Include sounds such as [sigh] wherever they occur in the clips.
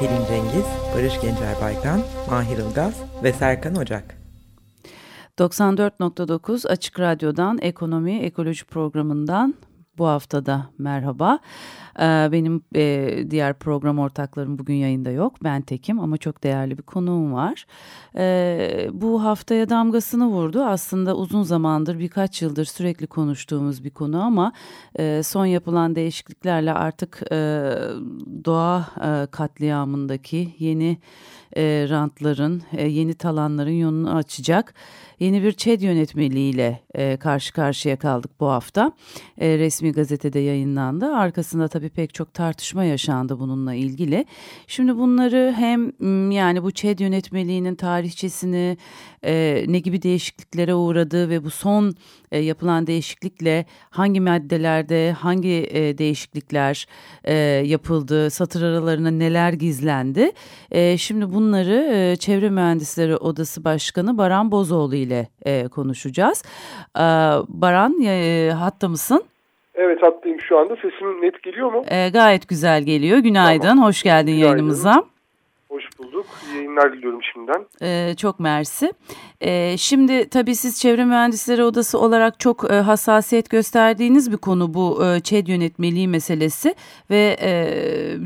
Pelin Cengiz, Barış Gencer Baykan, Mahir Ilgaz ve Serkan Ocak. 94.9 Açık Radyo'dan Ekonomi Ekoloji programından bu haftada merhaba. Ee, benim e, diğer program ortaklarım bugün yayında yok. Ben tekim ama çok değerli bir konuğum var. Ee, bu haftaya damgasını vurdu. Aslında uzun zamandır birkaç yıldır sürekli konuştuğumuz bir konu ama e, son yapılan değişikliklerle artık e, doğa katliamındaki yeni rantların, yeni talanların yolunu açacak yeni bir ÇED yönetmeliğiyle karşı karşıya kaldık bu hafta. Resmi gazetede yayınlandı. Arkasında tabii pek çok tartışma yaşandı bununla ilgili. Şimdi bunları hem yani bu ÇED yönetmeliğinin tarihçesini e, ne gibi değişikliklere uğradığı ve bu son e, yapılan değişiklikle hangi maddelerde hangi e, değişiklikler e, yapıldı, satır aralarına neler gizlendi. E, şimdi bunları e, Çevre Mühendisleri Odası Başkanı Baran Bozoğlu ile e, konuşacağız. E, Baran e, hatta mısın? Evet hattayım şu anda. Sesim net geliyor mu? E, gayet güzel geliyor. Günaydın. Tamam. Hoş geldin Günaydın. yayınımıza. Yayınlar diliyorum şimdiden. Ee, çok mersi. Ee, şimdi tabii siz Çevre Mühendisleri Odası olarak çok e, hassasiyet gösterdiğiniz bir konu bu e, ÇED yönetmeliği meselesi ve e,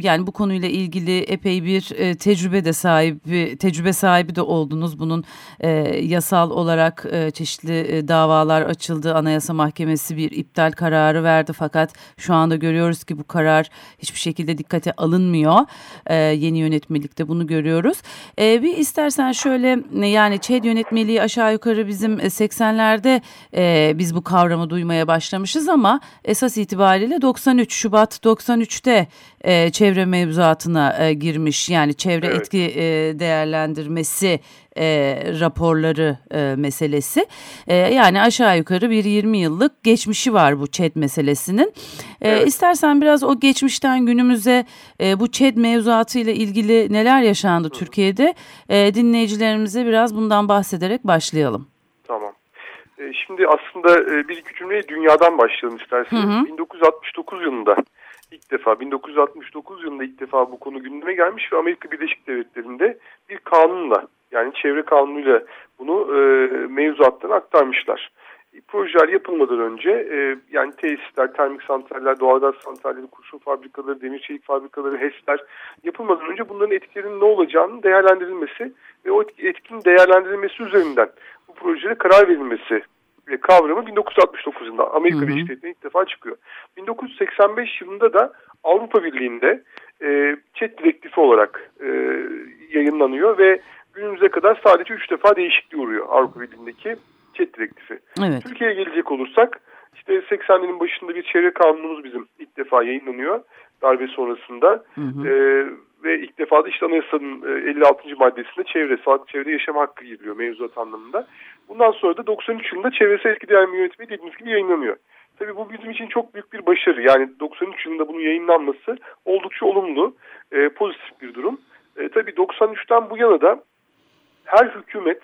yani bu konuyla ilgili epey bir e, tecrübe de sahibi tecrübe sahibi de oldunuz. Bunun e, yasal olarak e, çeşitli e, davalar açıldı. Anayasa Mahkemesi bir iptal kararı verdi fakat şu anda görüyoruz ki bu karar hiçbir şekilde dikkate alınmıyor. E, yeni yönetmelikte bunu görüyoruz. E, bir istersen şöyle yani ÇED yönetmeliği aşağı yukarı bizim 80'lerde e, biz bu kavramı duymaya başlamışız ama esas itibariyle 93 Şubat 93'te e, çevre mevzuatına e, girmiş yani çevre evet. etki e, değerlendirmesi e, raporları e, meselesi. E, yani aşağı yukarı bir 20 yıllık geçmişi var bu ÇED meselesinin. E, evet. İstersen biraz o geçmişten günümüze e, bu ÇED mevzuatı ile ilgili neler yaşandı Hı. Türkiye'de e, dinleyicilerimize biraz bundan bahsederek başlayalım. Tamam. E, şimdi aslında e, bir iki cümleyi dünyadan başlayalım isterseniz. Hı hı. 1969 yılında ilk defa 1969 yılında ilk defa bu konu gündeme gelmiş ve Amerika Birleşik Devletleri'nde bir kanunla yani çevre kanunuyla bunu e, mevzuattan aktarmışlar. E, projeler yapılmadan önce e, yani tesisler, termik santraller, doğalgaz santralleri, kurşun fabrikaları, demir çelik fabrikaları, HES'ler yapılmadan önce bunların etkilerinin ne olacağını değerlendirilmesi ve o etkinin değerlendirilmesi üzerinden bu projede karar verilmesi kavramı 1969 yılında Amerika Birleşik Devletleri'nde ilk defa çıkıyor. 1985 yılında da Avrupa Birliği'nde e, ÇED direktifi olarak e, yayınlanıyor ve günümüze kadar sadece 3 defa değişikliğe uğruyor Avrupa Birliği'ndeki ÇED direktifi. Evet. Türkiye'ye gelecek olursak işte 80'lerin başında bir çevre kanunumuz bizim ilk defa yayınlanıyor darbe sonrasında. Hı hı. E, ve ilk defa da işte anayasanın 56. E, maddesinde çevre, sağlıklı çevrede yaşam hakkı giriliyor mevzuat anlamında. Bundan sonra da 93 yılında çevresel etki değerlendirme yönetmeyi dediğimiz gibi yayınlanıyor. Tabii bu bizim için çok büyük bir başarı. Yani 93 yılında bunun yayınlanması oldukça olumlu, e, pozitif bir durum. E, tabii 93'ten bu yana da her hükümet,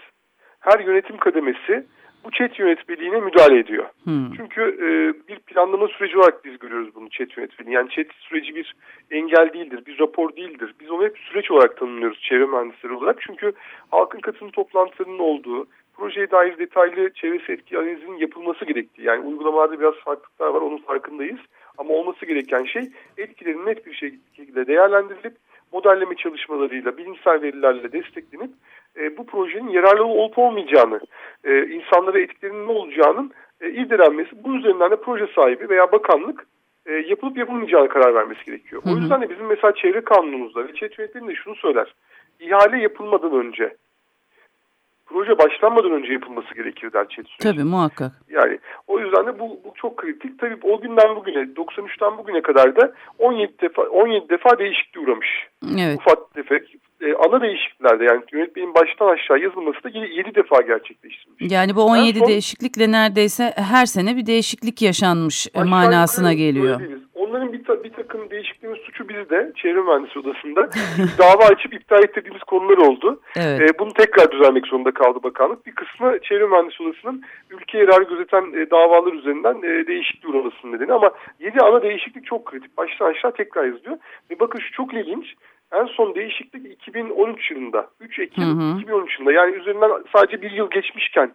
her yönetim kademesi bu çet yönetmeliğine müdahale ediyor. Hmm. Çünkü e, bir planlama süreci olarak biz görüyoruz bunu çet yönetmeliği. Yani çet süreci bir engel değildir, bir rapor değildir. Biz onu hep süreç olarak tanımlıyoruz çevre mühendisleri olarak. Çünkü halkın katılım toplantılarının olduğu, projeye dair detaylı çevresi etki analizinin yapılması gerektiği. Yani uygulamalarda biraz farklılıklar var, onun farkındayız. Ama olması gereken şey etkilerin net bir şekilde değerlendirilip modelleme çalışmalarıyla, bilimsel verilerle desteklenip e, bu projenin yararlı olup olmayacağını, e, insanlara etkilerinin ne olacağının e, irdelenmesi, bunun üzerinden de proje sahibi veya bakanlık e, yapılıp yapılmayacağına karar vermesi gerekiyor. Hı hı. O yüzden de bizim mesela çevre kanunumuzda ve çevre yönetmeninde şunu söyler. İhale yapılmadan önce proje başlanmadan önce yapılması gerekir der süreci. Tabii muhakkak. Yani o yüzden de bu, bu çok kritik. Tabii o günden bugüne 93'ten bugüne kadar da 17 defa 17 defa değişikliğe uğramış. Evet. Ufak tefek e, ana değişikliklerde yani yönetmenin baştan aşağı yazılması da 7 defa gerçekleştirilmiş. Yani bu 17 son- değişiklikle neredeyse her sene bir değişiklik yaşanmış manasına geliyor. değiliz. Onların bir, ta- bir takım değişikliğin suçu bizde, çevre mühendisi odasında [laughs] dava açıp iptal ettirdiğimiz konular oldu. Evet. E, bunu tekrar düzenlemek zorunda kaldı bakanlık. Bir kısmı çevre mühendisi odasının ülke yararı gözeten e, davalar üzerinden e, değişikliğe uğramasının nedeni. Ama 7 ana değişiklik çok kritik. Baştan aşağı tekrar yazılıyor. Ve bakın şu çok ilginç. En son değişiklik 2013 yılında. 3 Ekim Hı hı. 2013 yılında. Yani üzerinden sadece bir yıl geçmişken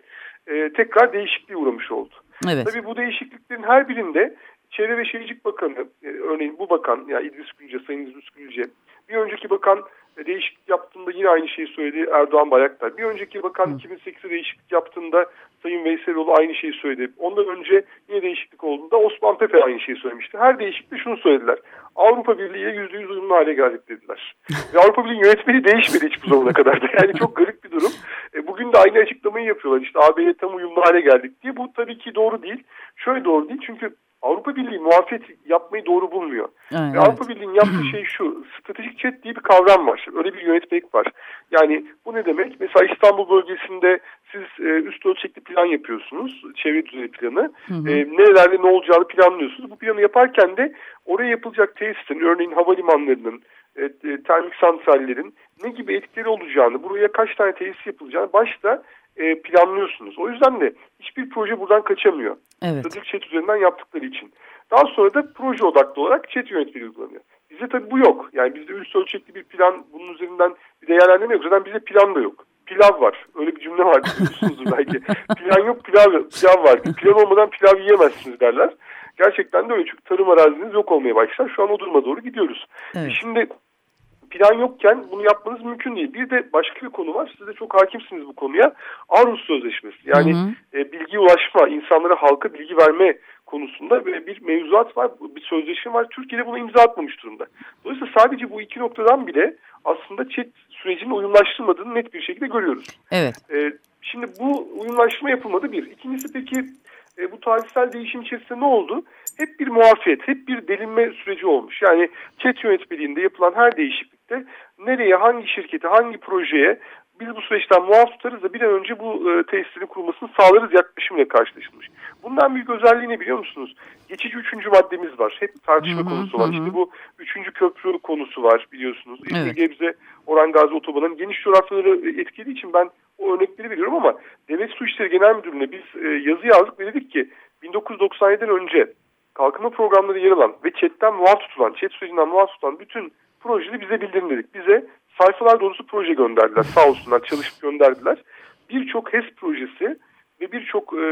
e, tekrar değişikliğe uğramış oldu. Evet. Tabii bu değişikliklerin her birinde Çevre ve Şehircilik Bakanı, e, örneğin bu bakan, yani İdris Gülce, Sayın İdris Gülce, bir önceki bakan e, değişiklik yaptığında yine aynı şeyi söyledi Erdoğan Bayraktar. Bir önceki bakan 2008'de değişiklik yaptığında Sayın Veyseloğlu aynı şeyi söyledi. Ondan önce yine değişiklik olduğunda Osman Tepe aynı şeyi söylemişti. Her değişiklikte şunu söylediler. Avrupa Birliği ile %100 uyumlu hale geldik dediler. Ve Avrupa Birliği yönetmeni değişmedi hiç bu zamana kadar da. Yani çok garip bir durum. E, bugün de aynı açıklamayı yapıyorlar. İşte AB'ye tam uyumlu hale geldik diye. Bu tabii ki doğru değil. Şöyle doğru değil çünkü Avrupa Birliği muafiyet yapmayı doğru bulmuyor. Evet. Ve Avrupa Birliği'nin yaptığı şey şu, stratejik chat diye bir kavram var. Öyle bir yönetmelik var. Yani bu ne demek? Mesela İstanbul bölgesinde siz e, üst ölçekli plan yapıyorsunuz, çevre düzeni planı. E, nerelerde ne olacağını planlıyorsunuz. Bu planı yaparken de oraya yapılacak tesislerin, örneğin havalimanlarının, e, e, termik santrallerin ne gibi etkileri olacağını, buraya kaç tane tesis yapılacağını başta e, planlıyorsunuz. O yüzden de hiçbir proje buradan kaçamıyor. Evet. Stratejik chat üzerinden yaptıkları için. Daha sonra da proje odaklı olarak chat yönetmeliği uygulanıyor. Bizde tabii bu yok. Yani bizde üst ölçekli bir plan, bunun üzerinden bir değerlendirme yok. Zaten bizde plan da yok. Pilav var. Öyle bir cümle var. Biliyorsunuzdur belki. [laughs] plan yok, pilav, pilav var. Pilav olmadan pilav yiyemezsiniz derler. Gerçekten de öyle. Çünkü tarım araziniz yok olmaya başlar. Şu an o duruma doğru gidiyoruz. Evet. Şimdi plan yokken bunu yapmanız mümkün değil. Bir de başka bir konu var. Siz de çok hakimsiniz bu konuya. Arhus Sözleşmesi. Yani Hı hı. e, bilgi ulaşma, insanlara halka bilgi verme konusunda bir mevzuat var, bir sözleşme var. Türkiye'de buna imza atmamış durumda. Dolayısıyla sadece bu iki noktadan bile aslında chat sürecinin uyumlaştırmadığını net bir şekilde görüyoruz. Evet. E, şimdi bu uyumlaşma yapılmadı bir. İkincisi peki e, bu tarihsel değişim içerisinde ne oldu? Hep bir muafiyet, hep bir delinme süreci olmuş. Yani chat yönetmeliğinde yapılan her değişiklikte nereye, hangi şirkete, hangi projeye biz bu süreçten muaf tutarız da bir an önce bu e, tesislerin kurulmasını sağlarız yaklaşımıyla karşılaşılmış. Bundan büyük özelliği ne biliyor musunuz? Geçici üçüncü maddemiz var. Hep tartışma Hı hı, konusu var. hı. İşte bu üçüncü köprü konusu var biliyorsunuz. İzmir Evet. Gebze Orhan Gazi Otobanı'nın geniş coğrafyaları etkilediği için ben o örnekleri veriyorum ama Devlet Su İşleri Genel Müdürlüğü'ne biz e, yazı yazdık ve dedik ki 1997'den önce kalkınma programları yer alan ve ÇED'den muaf tutulan, ÇED sürecinden muaf tutulan bütün projeleri bize bildirin dedik. Bize sayfalar dolusu proje gönderdiler. Sağ olsunlar çalışıp gönderdiler. Birçok HES projesi ve birçok e,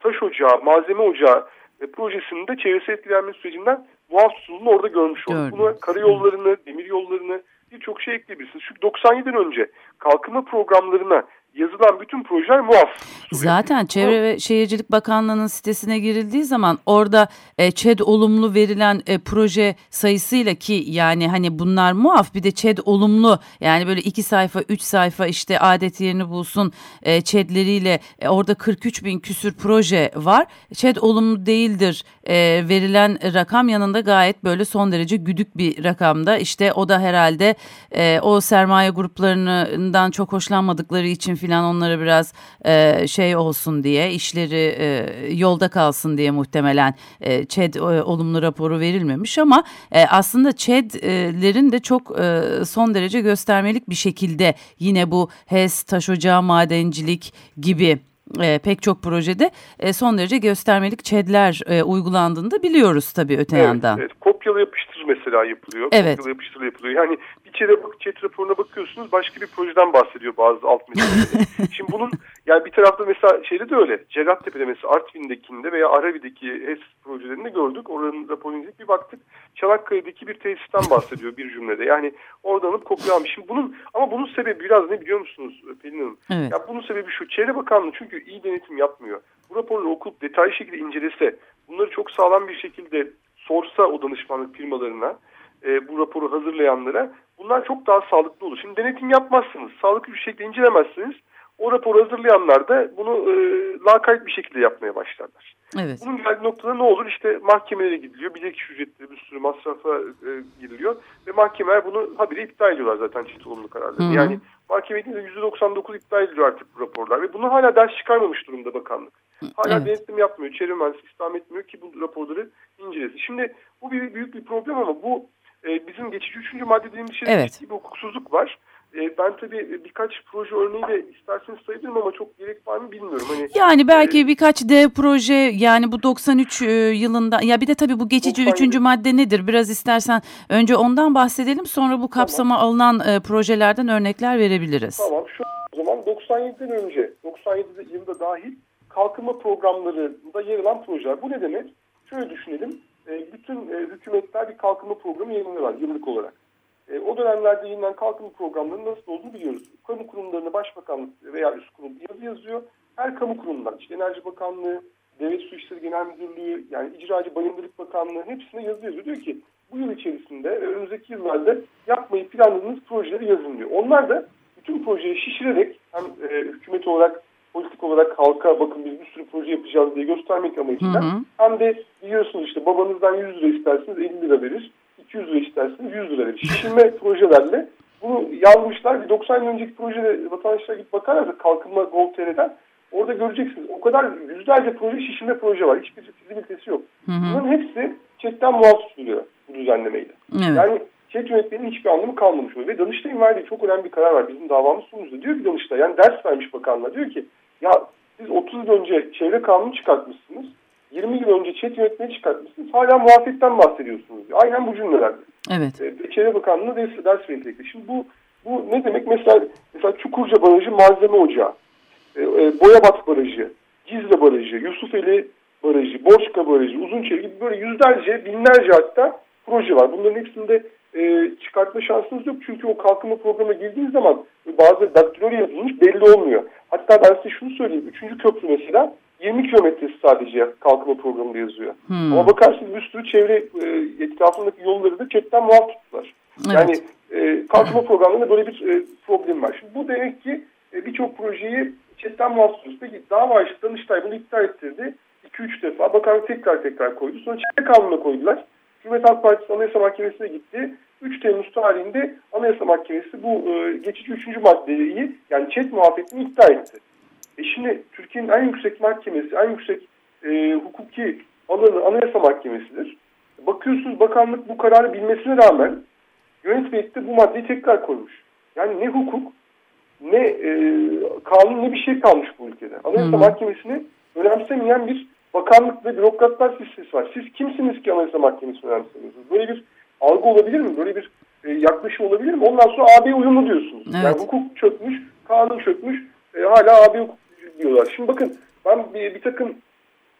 taş ocağı, malzeme ocağı e, projesinde çevresel etkilenme sürecinden muaf tutulduğunu orada görmüş olduk. Gördüm. Buna karayollarını, demir yollarını birçok şey ekleyebilirsiniz. Çünkü 97'den önce kalkınma programlarına yazılan bütün projeler muaf. Zaten Çevre ve Şehircilik Bakanlığı'nın sitesine girildiği zaman orada e, ÇED olumlu verilen e, proje sayısıyla ki yani hani bunlar muaf bir de ÇED olumlu yani böyle iki sayfa üç sayfa işte adet yerini bulsun e, ÇED'leriyle e, orada 43 bin küsür proje var. ÇED olumlu değildir e, verilen rakam yanında gayet böyle son derece güdük bir rakamda işte o da herhalde e, o sermaye gruplarından çok hoşlanmadıkları için filan onlara biraz e, şey olsun diye işleri e, yolda kalsın diye muhtemelen e, ÇED e, olumlu raporu verilmemiş ama e, aslında ÇED'lerin de çok e, son derece göstermelik bir şekilde yine bu HES, taş ocağı, madencilik gibi e, pek çok projede e, son derece göstermelik ÇED'ler e, uygulandığını da biliyoruz tabii öte Evet, yandan. evet. Kopyala yapıştır mesela yapılıyor. Evet. Kopyala yapıştır yapılıyor. Yani bir çete bak, chat raporuna bakıyorsunuz başka bir projeden bahsediyor bazı alt metinlerde. [laughs] Şimdi bunun yani bir tarafta mesela şeyde de öyle. Cerattepe'de mesela Artvin'dekinde veya Arabi'deki HES projelerinde gördük. Oranın raporunu bir baktık. Çanakkale'deki bir tesisten bahsediyor bir cümlede. Yani oradan alıp kopyalamış. Şimdi bunun ama bunun sebebi biraz ne biliyor musunuz Pelin Hanım? Evet. Ya bunun sebebi şu. Çevre Bakanlığı çünkü iyi denetim yapmıyor. Bu raporları okup detaylı şekilde incelese, bunları çok sağlam bir şekilde sorsa o danışmanlık firmalarına, e, bu raporu hazırlayanlara bunlar çok daha sağlıklı olur. Şimdi denetim yapmazsınız, sağlıklı bir şekilde incelemezsiniz. O raporu hazırlayanlar da bunu e, lakayt bir şekilde yapmaya başlarlar. Evet. Bunun geldiği noktada ne olur? İşte mahkemelere gidiliyor. Bilirkişi ücretleri bir sürü masrafa e, giriliyor. Ve mahkemeler bunu habire iptal ediyorlar zaten çift olumlu kararlarını. Hı hı. Yani mahkeme %99 iptal ediliyor artık bu raporlar. Ve bunu hala ders çıkarmamış durumda bakanlık. Hala Evet. denetim yapmıyor. Çevre mühendisi istihdam etmiyor ki bu raporları incelesin. Şimdi bu bir büyük bir problem ama bu e, bizim geçici üçüncü madde dediğimiz şeyde Evet. bir hukuksuzluk var. E, ben tabii birkaç proje örneğiyle isterseniz sayabilirim ama çok gerek var mı bilmiyorum. Hani Yani belki birkaç dev proje yani bu 93 e, yılında ya bir de tabii bu geçici 97. üçüncü madde nedir? Biraz istersen önce ondan bahsedelim sonra bu kapsama alınan e, projelerden örnekler verebiliriz. Tamam şu o zaman 97'den önce 97 yılında dahil kalkınma programlarında yer alan projeler. Bu ne demek? Şöyle düşünelim. E, bütün e, hükümetler bir kalkınma programı yayınlıyorlar yıllık olarak. E, o dönemlerde yayınlanan kalkınma programlarının nasıl olduğunu biliyoruz. Kamu kurumlarına başbakanlık veya üst kurum yazı yazıyor. Her kamu kurumundan işte Enerji Bakanlığı, Devlet Su İşleri Genel Müdürlüğü, yani İcracı Bayındırlık Bakanlığı hepsine yazı yazıyor. Diyor ki bu yıl içerisinde ve önümüzdeki yıllarda yapmayı planladığınız projeleri yazın diyor. Onlar da bütün projeyi şişirerek hem e, hükümet olarak politik olarak halka bakın biz bir sürü proje yapacağız diye göstermek amacıyla hem de biliyorsunuz işte babanızdan 100 lira isterseniz 50 lira verir. 200 lira isterseniz 100 lira. Şişirme [laughs] projelerle bunu yazmışlar. Bir 90 yıl önceki projede vatandaşlar gidip bakarlarsa Kalkınma Gov.tr'den orada göreceksiniz. O kadar yüzlerce proje şişirme proje var. Hiçbir fizibilitesi yok. Hı hı. Bunların hepsi chatten muaf tutuluyor bu düzenlemeyle. Evet. Yani chat yönetmenin hiçbir anlamı kalmamış oluyor. Ve Danıştay'ın verdiği çok önemli bir karar var. Bizim davamız sonucunda. Diyor ki Danıştay yani ders vermiş bakanlığa. Diyor ki ya siz 30 yıl önce çevre kanunu çıkartmışsınız. 20 yıl önce chat yönetmeni çıkartmışsınız. Hala muafetten bahsediyorsunuz. diyor. Aynen bu cümlelerde. Evet. E, Çevre Bakanlığı'na ders, ders verecekti. Şimdi bu bu ne demek? Mesela mesela Çukurca Barajı malzeme ocağı, e, e, Boyabat Barajı, Cizre Barajı, Yusufeli Barajı, Borçka Barajı, Uzunçeli gibi böyle yüzlerce, binlerce hatta proje var. Bunların hepsinde e, çıkartma şansınız yok. Çünkü o kalkınma programına girdiğiniz zaman bazı daktilo yazılmış belli olmuyor. Hatta ben size şunu söyleyeyim. Üçüncü köprü mesela 20 kilometresi sadece kalkınma programında yazıyor. Hmm. Ama bakarsınız bir sürü çevre e, etrafındaki yolları da chatten muaf tuttular. Evet. Yani e, kalkınma programlarında böyle bir e, problem var. Şimdi bu demek ki e, birçok projeyi chatten muaf tutuyoruz. Peki dava açtı Danıştay bunu iptal ettirdi. 2-3 defa bakanlık tekrar tekrar koydu. Sonra çevre kanununa koydular. Cumhuriyet Halk Partisi Anayasa Mahkemesi'ne gitti. 3 Temmuz tarihinde Anayasa Mahkemesi bu e, geçici 3. maddeyi yani çet muafiyetini iptal etti. E şimdi Türkiye'nin en yüksek mahkemesi, en yüksek e, hukuki alanı Anayasa Mahkemesi'dir. Bakıyorsunuz bakanlık bu kararı bilmesine rağmen yönetmelikte bu maddeyi tekrar koymuş. Yani ne hukuk, ne e, kanun, ne bir şey kalmış bu ülkede. Anayasa hı. Mahkemesi'ni önemsemeyen bir bakanlık ve bürokratlar sistemi var. Siz kimsiniz ki Anayasa Mahkemesi'ni önemsemiyorsunuz? Böyle bir algı olabilir mi? Böyle bir e, yaklaşım olabilir mi? Ondan sonra AB uyumlu diyorsunuz. Evet. Yani hukuk çökmüş, kanun çökmüş, e, hala AB hukuk diyorlar. Şimdi bakın ben bir, bir takım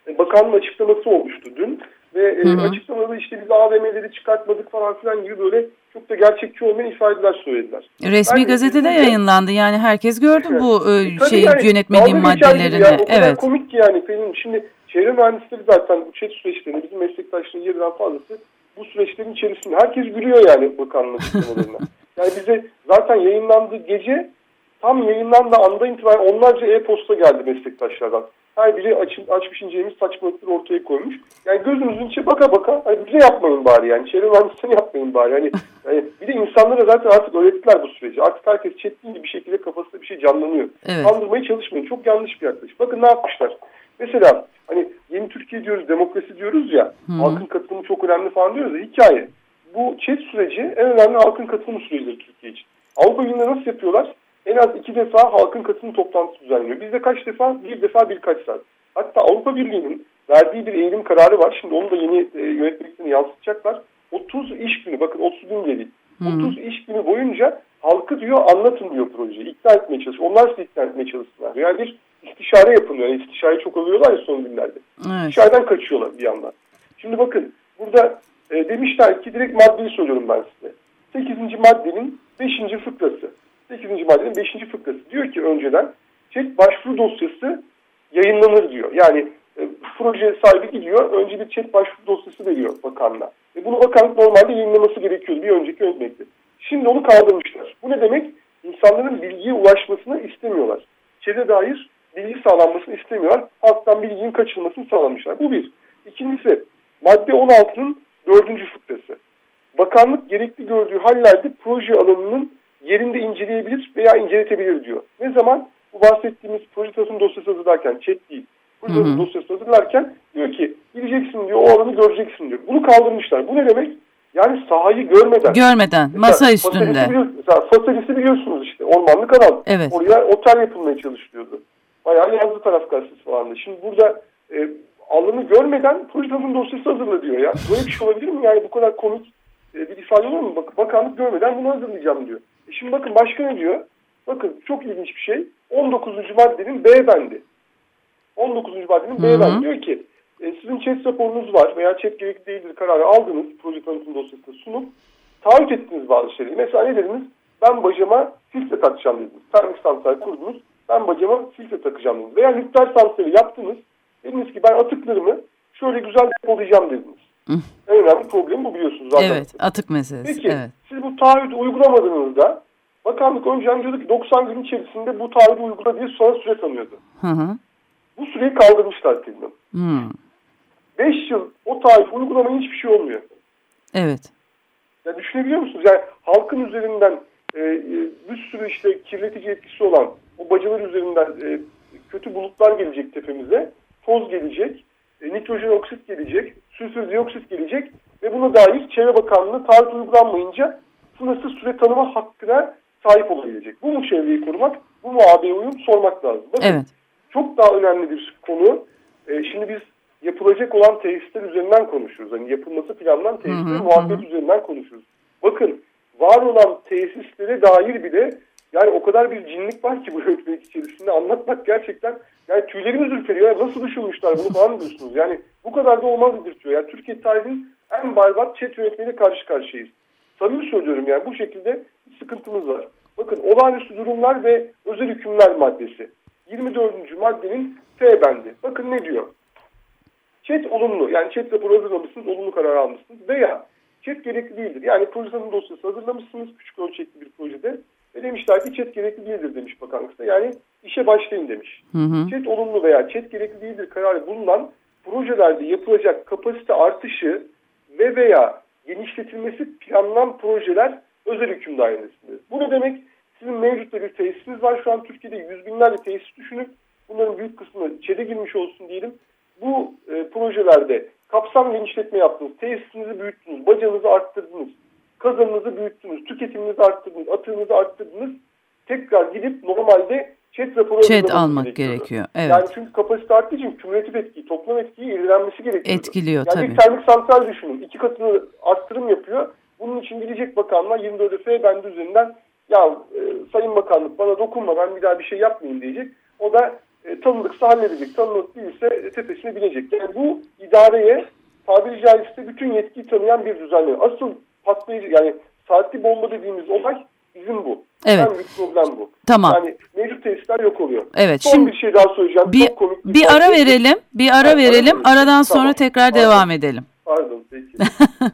e, bakanlığın açıklaması olmuştu dün ve e, Hı hı. açıklamada işte biz AVM'leri çıkartmadık falan filan gibi böyle çok da gerçekçi olmayan ifadeler söylediler. Resmi Ben- gazetede yayınlandı. Yani herkes gördü bu e, E, şey yani gibi maddelerini. Yani, o kadar evet. komik ki yani Pelin. Şimdi çevre mühendisleri zaten bu chat süreçlerinde bizim meslektaşların yerden fazlası bu süreçlerin içerisinde. Herkes gülüyor yani bakanlığın açıklamalarına. [laughs] yani bize zaten yayınlandığı gece tam yayınlandığı anda itibaren onlarca e-posta geldi meslektaşlardan. Her biri aç, açmış inceleymiş saçmalıkları ortaya koymuş. Yani gözümüzün içine baka baka hani bize yapmayın bari yani. Çevre mühendisliğini yapmayın bari. Hani, [laughs] hani bir de insanlara zaten artık öğrettiler bu süreci. Artık herkes deyince bir şekilde kafasında bir şey canlanıyor. Evet. Kandırmaya çalışmayın. Çok yanlış bir yaklaşım. Bakın ne yapmışlar. Mesela hani yeni Türkiye diyoruz, demokrasi diyoruz ya. Hı. Halkın katılımı çok önemli falan diyoruz ya. Hikaye. Bu chat süreci en önemli halkın katılımı sürecidir Türkiye için. Avrupa Birliği'nde nasıl yapıyorlar? En az iki defa halkın katılım toplantısı düzenliyor. Bizde kaç defa? Bir defa birkaç saat. Hatta Avrupa Birliği'nin verdiği bir eğilim kararı var. Şimdi onu da yeni e, yönetmeliklerini yansıtacaklar. 30 iş günü, bakın 30 gün hı. 30 iş günü boyunca halkı diyor anlatın diyor projeyi. İkna etmeye çalışıyor. Onlar sizi ikna etmeye çalışsınlar. Yani bir istişare yapılıyor. Yani istişareyi çok alıyorlar ya son günlerde. Evet. İstişareden kaçıyorlar bir yandan. Şimdi bakın burada e, demişler ki direkt maddeyi söylüyorum ben size. 8. maddenin 5. fıkrası. 8. maddenin 5. fıkrası. Diyor ki önceden chat başvuru dosyası yayınlanır diyor. Yani e, proje sahibi gidiyor. Önce bir chat başvuru dosyası veriyor bakanlığa. Ve bunu bakanlık normalde yayınlaması gerekiyordu bir önceki yönetmekte. Şimdi onu kaldırmışlar. Bu ne demek? İnsanların bilgiye ulaşmasını istemiyorlar. ÇED'e dair bilgi sağlanmasını istemiyorlar. Halktan bilginin kaçırılmasını sağlamışlar. Bu bir. İkincisi madde 16'nın dördüncü fıkrası. Bakanlık gerekli gördüğü hallerde proje alanının yerinde inceleyebilir veya inceletebilir diyor. Ne zaman? Bu bahsettiğimiz proje tanıtım dosyası hazırlarken, chat değil, proje tanıtım dosyası hazırlarken diyor ki gideceksin diyor, o alanı göreceksin diyor. Bunu kaldırmışlar. Bu ne demek? Yani sahayı görmeden. Görmeden, masa Mesela üstünde. Fasalisi biliyor- Mesela fasalisi biliyorsunuz işte, ormanlık alan. Evet. Oraya otel yapılmaya çalışılıyordu. Bayağı yazdı taraf gazetesi falandı. Şimdi burada e, alanı görmeden proje tanıtım dosyası hazırla diyor ya. Böyle bir şey olabilir mi? Yani bu kadar komik e, bir ifade olur mu? Bak, bakanlık görmeden bunu hazırlayacağım diyor. Şimdi bakın başka ne diyor? Bakın çok ilginç bir şey. 19. maddenin B bendi. 19. maddenin B bendi diyor ki e, sizin chat raporunuz var veya chat gerekli değildir kararı aldınız proje tanıtım dosyasında sunup taahhüt ettiniz bazı şeyleri. Mesela ne dediniz? Ben bacama filtre takacağım dediniz. Termik santral kurdunuz. Ben bacama filtre takacağım dediniz. Veya nükleer santrali yaptınız. Dediniz ki ben atıklarımı şöyle güzel depolayacağım dediniz. En önemli problem bu biliyorsunuz zaten. Evet, atık meselesi. Peki Evet. siz bu taahhütü uygulamadığınızda bakanlık önce diyordu ki 90 gün içerisinde bu taahhütü uygula diye sonra süre tanıyordu. Hı hı. Bu süreyi kaldırmışlar Hanım. Hmm. 5 yıl o taahhütü uygulamayın hiçbir şey olmuyor. Evet. Ya düşünebiliyor musunuz? Yani halkın üzerinden e, e, bir sürü işte kirletici etkisi olan o bacalar üzerinden e, kötü bulutlar gelecek tepemize. Toz gelecek, e, nitrojen oksit gelecek, sülfür dioksit gelecek ve buna dair Çevre Bakanlığı taahhüt uygulanmayınca sınırsız süre tanıma hakkına sahip olabilecek. Bu mu çevreyi korumak, bu mu AB'ye uyum sormak lazım. Bakın, Evet. çok daha önemli bir konu. E, şimdi biz yapılacak olan tesisler üzerinden konuşuyoruz. Hani yapılması planlanan tesisler muhabbet üzerinden konuşuyoruz. Bakın var olan tesislere dair bile yani o kadar bir cinlik var ki bu yönetmelik içerisinde anlatmak gerçekten yani tüylerimiz ürperiyor. Ya nasıl düşünmüşler bunu falan diyorsunuz. Yani bu kadar da olmaz dedirtiyor. Yani Türkiye tarihinin en berbat çet yönetmeliğine karşı karşıyayız. Samimi söylüyorum yani bu şekilde sıkıntımız var. Bakın olağanüstü durumlar ve özel hükümler maddesi. 24. maddenin F bendi. Bakın ne diyor? Chat olumlu. Yani chat raporu hazırlamışsınız, olumlu karar almışsınız. Veya chat gerekli değildir. Yani proje tanım dosyası hazırlamışsınız küçük ölçekli bir projede. Ve demişler ki chat gerekli değildir demiş bakanlıkta. Yani işe başlayın demiş. Hı hı. Chat olumlu veya chat gerekli değildir kararı bulunan projelerde yapılacak kapasite artışı ve veya genişletilmesi planlanan projeler özel hüküm dairesinde. Bu ne demek? Sizin mevcutta bir tesisiniz var. Şu an Türkiye'de yüz binlerce tesis düşünün. Bunların büyük kısmı ÇED'e girmiş olsun diyelim. Bu e, projelerde kapsam genişletme yaptınız. Tesisinizi büyüttünüz. Bacanızı arttırdınız. Kazanınızı büyüttünüz. Tüketiminizi arttırdınız. Atığınızı arttırdınız. Tekrar gidip normalde ÇED raporu Chat almak gerekiyordu. gerekiyor. Evet. Yani çünkü kapasite arttığı için kümülatif etkiyi, toplam etkiyi irdelenmesi gerekiyor. Etkiliyor yani tabii. bir termik santral düşünün. İki katını arttırım yapıyor. Bunun için gidecek bakanlar 24 F bendi üzerinden ya e, Sayın Bakanlık bana dokunma ben bir daha bir şey yapmayayım diyecek. O da e, tanıdıksa halledecek. Tanıdık değilse e, tepesine binecek. Yani bu idareye tabiri caizse bütün yetkiyi tanıyan bir düzenleme. Asıl patlayıcı yani saatli bomba dediğimiz olay bizim bu. Evet. En büyük problem bu. Tamam. Yani mevcut tesisler yok oluyor. Evet, Son şimdi bir şey daha söyleyeceğim. Bir, Çok komik bir şey. ara verelim. Bir ara ara verelim. Aradan sonra Tamam. tekrar Pardon. devam edelim. Pardon peki. [laughs]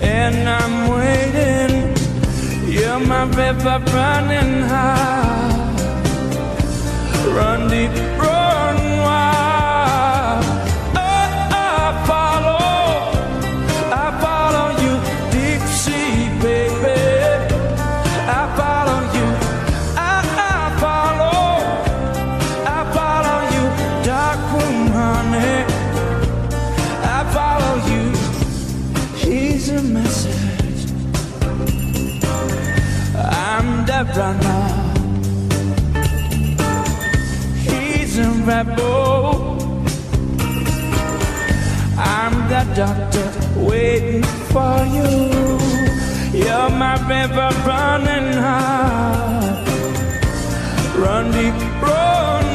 and I'm waiting. You're my river running high. Run deep, run doctor waiting for you. You're my river running high. Run deep, run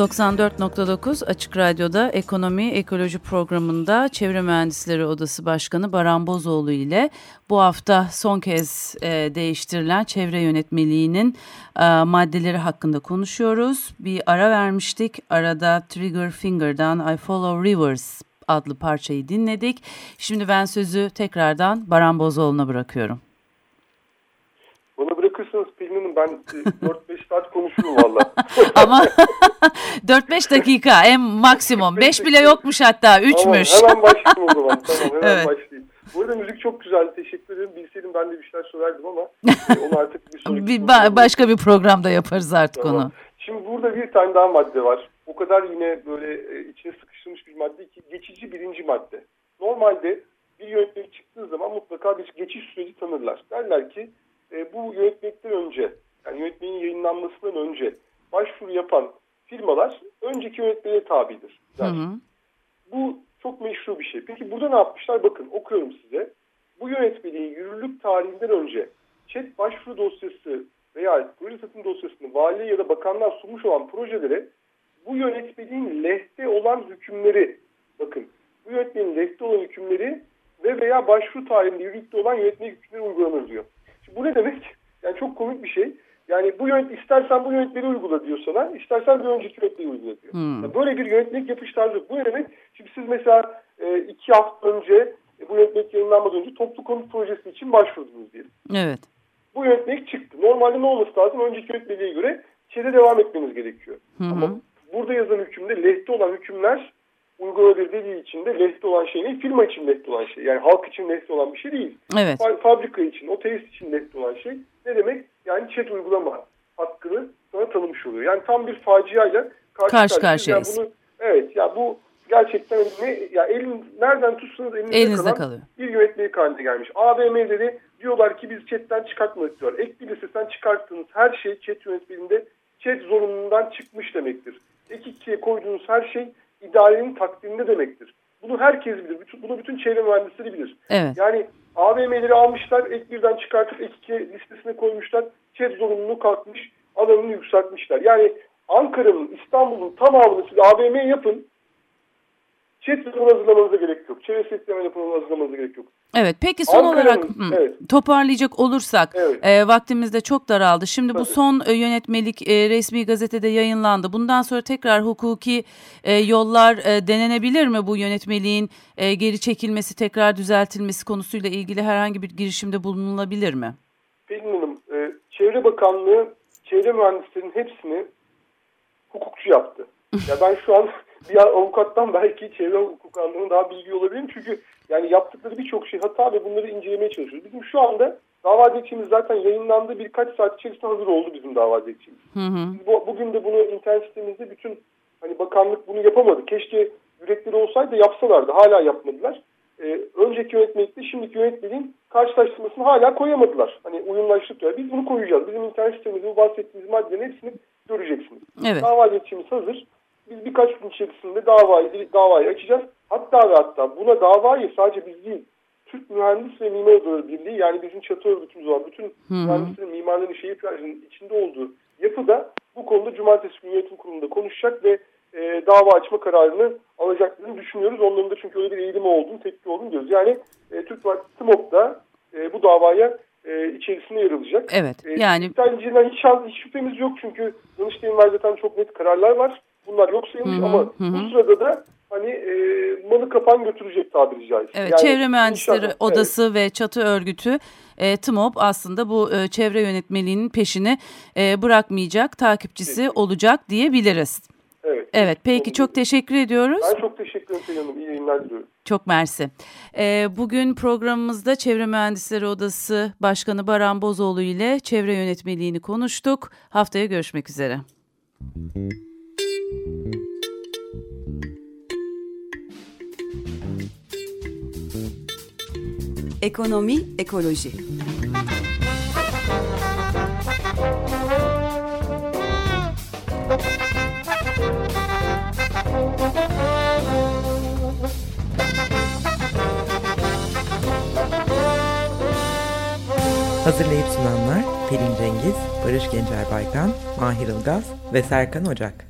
94.9 Açık Radyo'da Ekonomi Ekoloji programında Çevre Mühendisleri Odası Başkanı Baran Bozoğlu ile bu hafta son kez e, değiştirilen çevre yönetmeliğinin e, maddeleri hakkında konuşuyoruz. Bir ara vermiştik. Arada Trigger Finger'dan I Follow Rivers adlı parçayı dinledik. Şimdi ben sözü tekrardan Baran Bozoğlu'na bırakıyorum. Hanım ben e, [laughs] 4-5 saat konuşurum valla. [laughs] Ama [laughs] 4-5 dakika en maksimum. 5 bile yokmuş hatta 3'müş. Tamam, hemen başlayayım o zaman. Tamam hemen Evet. başlayayım. Bu arada müzik çok güzel. Teşekkür ederim. Bilseydim ben de bir şeyler söylerdim ama e, onu artık bir sonraki Bir, ba- başka bir programda yaparız artık Tamam. onu. Şimdi burada bir tane daha madde var. O kadar yine böyle e, içine sıkıştırmış bir madde ki geçici birinci madde. Normalde bir yönetmelik çıktığı zaman mutlaka bir geçiş süreci tanırlar. Derler ki e, bu yönetmelikten önce yani yönetmenin yayınlanmasından önce başvuru yapan firmalar önceki yönetmeliğe tabidir. Hı der. hı. Bu çok meşru bir şey. Peki burada ne yapmışlar? Bakın okuyorum size. Bu yönetmeliğin yürürlük tarihinden önce ÇED başvuru dosyası veya proje satın dosyasını valiye ya da bakanlığa sunmuş olan projelere bu yönetmeliğin lehte olan hükümleri bakın bu yönetmeliğin lehte olan hükümleri ve veya başvuru tarihinde yürürlükte olan yönetmelik hükümleri uygulanır diyor. Bu ne demek? Yani çok komik bir şey. Yani bu yönet istersen bu yönetmeliği uygula diyor sana, istersen bir önceki yönetmeliği uygula diyor. Hmm. Ya Böyle bir yönetmelik yapış tarzı yok. Bu ne demek? Şimdi siz mesela e, iki hafta önce e, bu yönetmelik yayınlanmadan önce toplu konut projesi için başvurdunuz diyelim. Evet. Bu yönetmelik çıktı. Normalde ne olması lazım? Önceki yönetmeliğe göre şeyde devam etmeniz gerekiyor. Hı hı. Ama burada yazan hükümde lehte olan hükümler uygulanabilir dediği için de lehte olan şey değil, firma için lehte olan şey. Yani halk için lehte olan bir şey değil. Evet. Fa- Fabrika için, o tesis için lehte olan şey ne demek? Yani chat uygulama hakkını sana tanımış oluyor. Yani tam bir faciayla karşı, Karşı karşıyayız. Yani bunu, evet ya bu gerçekten ne ya elin nereden tutsanız elinizde, Elinizde kalan kalıyor. bir yönetmelik haline gelmiş. AVM'leri diyorlar ki biz chatten çıkartmadık diyor. Ek bir listesinden çıkarttığınız her şey chat yönetmeliğinde chat zorunluluğundan çıkmış demektir. Ek ikiye koyduğunuz her şey idarenin takdirinde demektir. Bunu herkes bilir. Bütün, bunu bütün çevre mühendisleri bilir. Evet. Yani AVM'leri almışlar, ek birden çıkartıp ek iki listesine koymuşlar. Chat zorunluluğu kalkmış, alanını yükseltmişler. Yani Ankara'nın, İstanbul'un tamamını siz AVM yapın. Chat zorunlu hazırlamanıza gerek yok. Çevre sistemi yapımını hazırlamanıza gerek yok. Evet. Peki son Ankara'nın- olarak hı, evet. toparlayacak olursak Evet. e, vaktimiz de çok daraldı. Şimdi bu Tabii. son e, yönetmelik e, resmi gazetede yayınlandı. Bundan sonra tekrar hukuki e, yollar e, denenebilir mi bu yönetmeliğin e, geri çekilmesi, tekrar düzeltilmesi konusuyla ilgili herhangi bir girişimde bulunulabilir mi? Hanım, e, Çevre Bakanlığı çevre mühendislerinin hepsini hukukçu yaptı. [laughs] ya ben şu an bir avukattan belki çevre hukuk alanında daha bilgi olabilirim. Çünkü yani yaptıkları birçok şey hata ve bunları incelemeye çalışıyoruz. Bizim şu anda dava dilekçemiz zaten yayınlandı birkaç saat içerisinde hazır oldu bizim dava dilekçemiz. Hı hı. Biz bu, bugün de bunu internet sitemizde bütün hani bakanlık bunu yapamadı. Keşke yürekleri olsaydı yapsalardı. Hala yapmadılar. Ee, önceki yönetmelikle şimdiki yönetmeliğin karşılaştırmasını hala koyamadılar. Hani uyumlaştık ya. Biz bunu koyacağız. Bizim internet sitemizde bu bahsettiğimiz maddelerin hepsini göreceksiniz. Evet. Dava iletişimimiz hazır. Biz birkaç gün içerisinde davayı, davayı açacağız. Hatta ve hatta buna davayı sadece biz değil, Türk Mühendis ve Mimar Odaları Birliği yani bizim çatı örgütümüz var. Bütün Hı hı. mühendislerin, mimarların, şehir plajının içinde olduğu yapıda bu konuda Cumartesi günü yönetim kurulunda konuşacak ve e, dava açma kararını alacaklarını düşünüyoruz. Onların da çünkü öyle bir eğilimi olduğunu, tepki olduğunu diyoruz. Yani e, Türk TMOP da e, bu davaya e, içerisinde yer alacak. Evet. E, Yani İptalcinden hiç, hiç şüphemiz yok çünkü Danıştay'ın verdiği çok net kararlar var. Bunlar yok sayılmış Hı hı, ama hı bu sırada da hani e, malı kapan götürecek tabiri caizse. Evet, Yani Çevre Mühendisleri inşallah, Odası ve Çatı Örgütü e, TMOB aslında bu e, çevre yönetmeliğinin peşini e, bırakmayacak, takipçisi Peki. olacak diyebiliriz. Evet. evet. Evet, peki çok teşekkür ediyoruz. Ben çok teşekkür ederim Hanım. İyi yayınlar diliyorum. Çok mersi. E, bugün programımızda Çevre Mühendisleri Odası Başkanı Baran Bozoğlu ile çevre yönetmeliğini konuştuk. Haftaya görüşmek üzere. Ekonomi, ekoloji. Hazırlayıp sunanlar Pelin Cengiz, Barış Gencer Baykan, Mahir Ilgaz ve Serkan Ocak.